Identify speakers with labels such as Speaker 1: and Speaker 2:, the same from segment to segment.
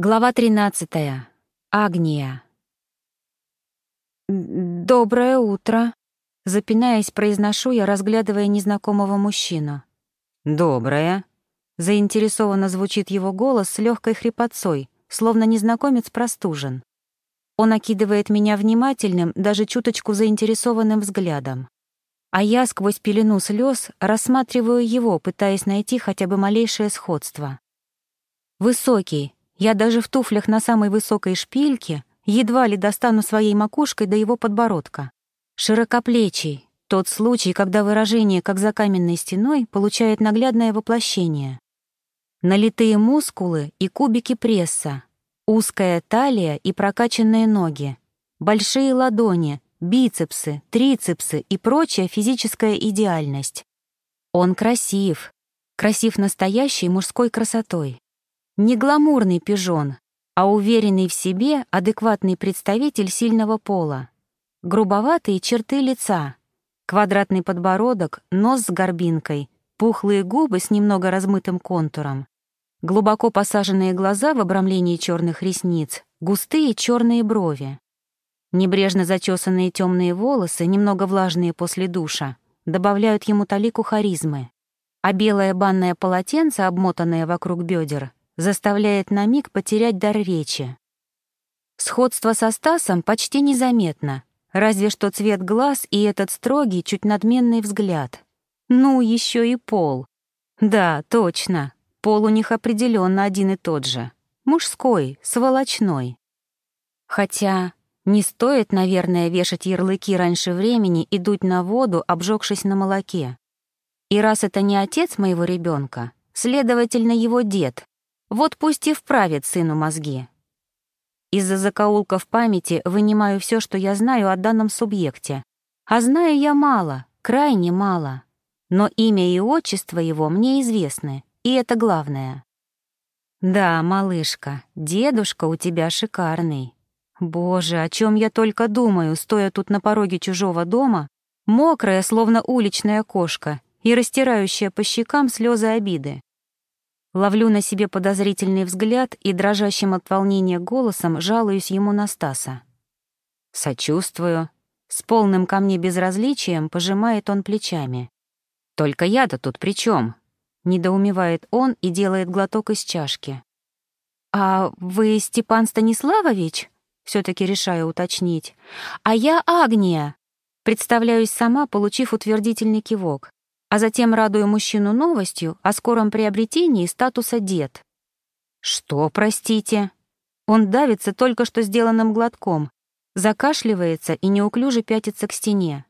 Speaker 1: Глава 13. Агния. «Доброе утро», — запинаясь, произношу я, разглядывая незнакомого мужчину.
Speaker 2: «Доброе», — заинтересованно звучит его голос с легкой хрипотцой, словно незнакомец простужен.
Speaker 1: Он окидывает меня внимательным, даже чуточку заинтересованным взглядом. А я сквозь пелену слез рассматриваю его, пытаясь найти хотя бы малейшее сходство. Высокий, я даже в туфлях на самой высокой шпильке едва ли достану своей макушкой до его подбородка. Широкоплечий — тот случай, когда выражение, как за каменной стеной, получает наглядное воплощение. Налитые мускулы и кубики пресса, узкая талия и прокачанные ноги, большие ладони, бицепсы, трицепсы и прочая физическая идеальность. Он красив, красив настоящей мужской красотой. Не гламурный пижон, а уверенный в себе адекватный представитель сильного пола. Грубоватые черты лица, квадратный подбородок, нос с горбинкой, пухлые губы с немного размытым контуром, глубоко посаженные глаза в обрамлении черных ресниц, густые черные брови. Небрежно зачесанные темные волосы, немного влажные после душа, добавляют ему талику харизмы, а белое банное полотенце, обмотанное вокруг бедер, заставляет на миг потерять дар речи. Сходство со Стасом почти незаметно, разве что цвет глаз и этот строгий, чуть надменный взгляд. Ну, еще и пол. Да, точно, пол у них определенно один и тот же. Мужской, сволочной. Хотя не стоит, наверное, вешать ярлыки раньше времени и дуть на воду, обжегшись на молоке. И раз это не отец моего ребенка, следовательно, его дед, вот пусть и вправит сыну мозги. Из-за закоулков памяти вынимаю все, что я знаю о данном субъекте. А знаю я мало, крайне мало. Но имя и отчество его мне известны, и это главное. Да, малышка, дедушка у тебя шикарный. Боже, о чем я только думаю, стоя тут на пороге чужого дома, мокрая, словно уличная кошка, и растирающая по щекам слезы обиды. Ловлю на себе подозрительный взгляд и дрожащим от волнения голосом жалуюсь ему на Стаса. «Сочувствую». С полным ко мне безразличием пожимает он плечами. «Только я-то тут при чем? Недоумевает он и делает глоток из чашки. «А вы Степан Станиславович?» все таки решаю уточнить. «А я Агния!» Представляюсь сама, получив утвердительный кивок а затем радую мужчину новостью о скором приобретении статуса «дед». «Что, простите?» Он давится только что сделанным глотком, закашливается и неуклюже пятится к стене.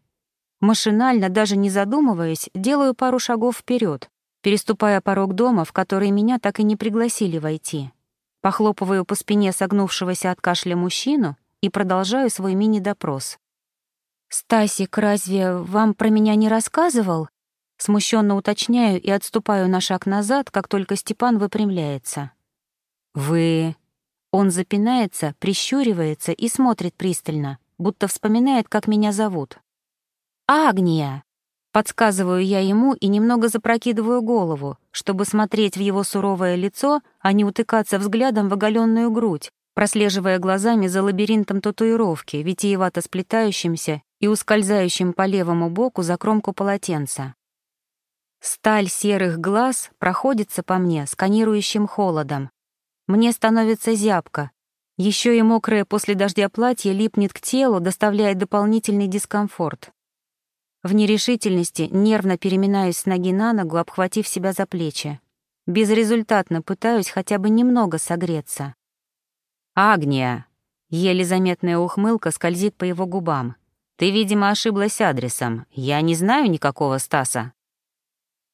Speaker 1: Машинально, даже не задумываясь, делаю пару шагов вперед, переступая порог дома, в который меня так и не пригласили войти. Похлопываю по спине согнувшегося от кашля мужчину и продолжаю свой мини-допрос. «Стасик, разве вам про меня не рассказывал?» Смущенно уточняю и отступаю на шаг назад, как только Степан выпрямляется. «Вы...» Он запинается, прищуривается и смотрит пристально, будто вспоминает, как меня зовут. «Агния!» Подсказываю я ему и немного запрокидываю голову, чтобы смотреть в его суровое лицо, а не утыкаться взглядом в оголенную грудь, прослеживая глазами за лабиринтом татуировки, витиевато сплетающимся и ускользающим по левому боку за кромку полотенца. Сталь серых глаз проходится по мне сканирующим холодом. Мне становится зябко. Еще и мокрое после дождя платье липнет к телу, доставляя дополнительный дискомфорт. В нерешительности нервно переминаюсь с ноги на ногу, обхватив себя за плечи. Безрезультатно пытаюсь хотя бы немного согреться. «Агния!» — еле заметная ухмылка скользит по его губам. «Ты, видимо, ошиблась адресом. Я не знаю никакого Стаса».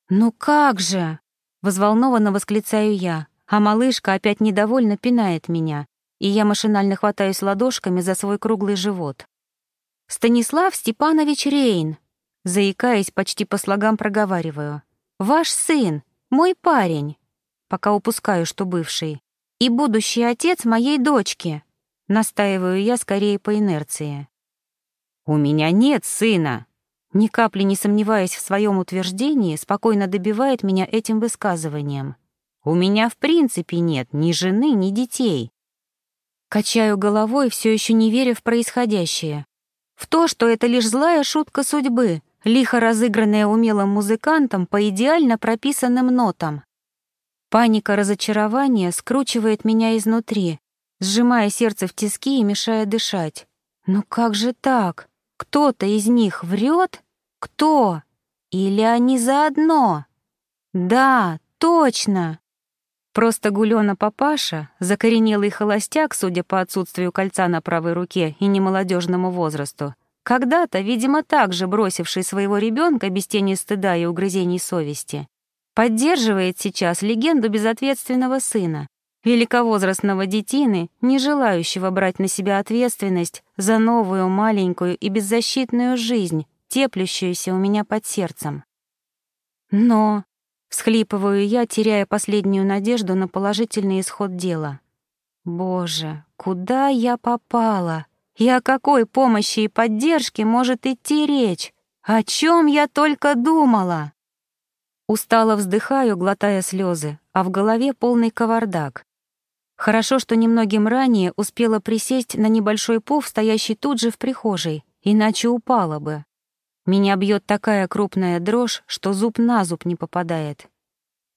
Speaker 1: «Ну как же!» — взволнованно восклицаю я, а малышка опять недовольно пинает меня, и я машинально хватаюсь ладошками за свой круглый живот. «Станислав Степанович Рейн!» Заикаясь, почти по слогам проговариваю. «Ваш сын, мой парень!» Пока упускаю, что бывший. «И будущий отец моей дочки!» Настаиваю я скорее по инерции. «У меня нет сына!» Ни капли не сомневаясь в своем утверждении, спокойно добивает меня этим высказыванием. У меня в принципе нет ни жены, ни детей. Качаю головой, все еще не веря в происходящее. В то, что это лишь злая шутка судьбы, лихо разыгранная умелым музыкантом по идеально прописанным нотам. Паника разочарования скручивает меня изнутри, сжимая сердце в тиски и мешая дышать. Ну как же так? Кто-то из них врет? Кто? Или они заодно? Да, точно. Просто Гулёна папаша, закоренелый холостяк, судя по отсутствию кольца на правой руке и немолодежному возрасту, когда-то, видимо, также бросивший своего ребенка без тени стыда и угрызений совести, поддерживает сейчас легенду безответственного сына, великовозрастного детины, не желающего брать на себя ответственность за новую маленькую и беззащитную жизнь, теплющуюся у меня под сердцем. Но Всхлипываю я, теряя последнюю надежду на положительный исход дела. Боже, куда я попала? И о какой помощи и поддержке может идти речь? О чем я только думала? Устало вздыхаю, глотая слезы, а в голове полный кавардак. Хорошо, что немногим ранее успела присесть на небольшой пуф, стоящий тут же в прихожей, иначе упала бы. Меня бьет такая крупная дрожь, что зуб на зуб не попадает.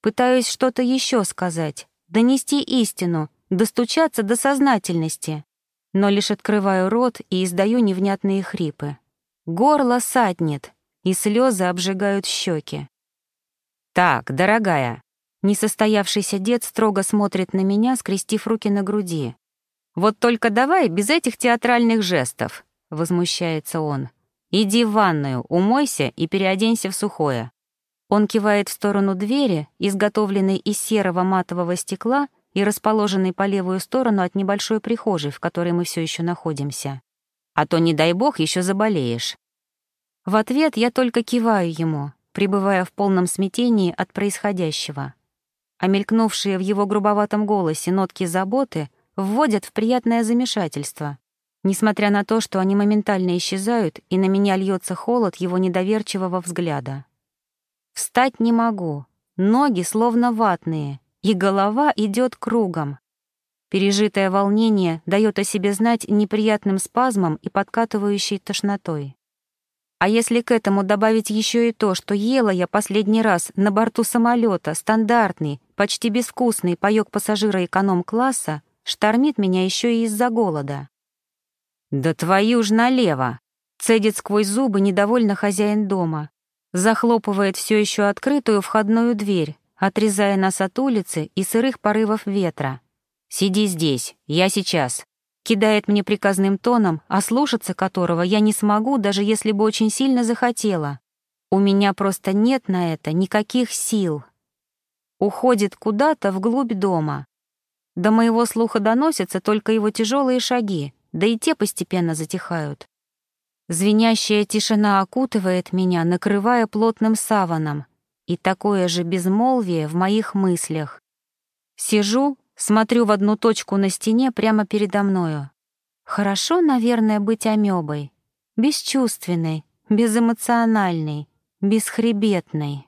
Speaker 1: Пытаюсь что-то еще сказать, донести истину, достучаться до сознательности, но лишь открываю рот и издаю невнятные хрипы. Горло саднет, и слезы обжигают щеки. «Так, дорогая», Несостоявшийся дед строго смотрит на меня, скрестив руки на груди. «Вот только давай без этих театральных жестов», — возмущается он. «Иди в ванную, умойся и переоденься в сухое». Он кивает в сторону двери, изготовленной из серого матового стекла и расположенной по левую сторону от небольшой прихожей, в которой мы все еще находимся. «А то, не дай бог, еще заболеешь». В ответ я только киваю ему, пребывая в полном смятении от происходящего. А мелькнувшие в его грубоватом голосе нотки заботы вводят в приятное замешательство несмотря на то, что они моментально исчезают, и на меня льется холод его недоверчивого взгляда. Встать не могу, ноги словно ватные, и голова идет кругом. Пережитое волнение дает о себе знать неприятным спазмом и подкатывающей тошнотой. А если к этому добавить еще и то, что ела я последний раз на борту самолета стандартный, почти безвкусный паёк пассажира эконом-класса, штормит меня еще и из-за голода. «Да твою ж налево!» — цедит сквозь зубы недовольно хозяин дома. Захлопывает все еще открытую входную дверь, отрезая нас от улицы и сырых порывов ветра. «Сиди здесь, я сейчас», кидает мне приказным тоном, а слушаться которого я не смогу, даже если бы очень сильно захотела. У меня просто нет на это никаких сил. Уходит куда-то вглубь дома. До моего слуха доносятся только его тяжелые шаги, да и те постепенно затихают. Звенящая тишина окутывает меня, накрывая плотным саваном, и такое же безмолвие в моих мыслях. Сижу, смотрю в одну точку на стене прямо передо мною. Хорошо, наверное, быть амебой, бесчувственной, безэмоциональной, бесхребетной.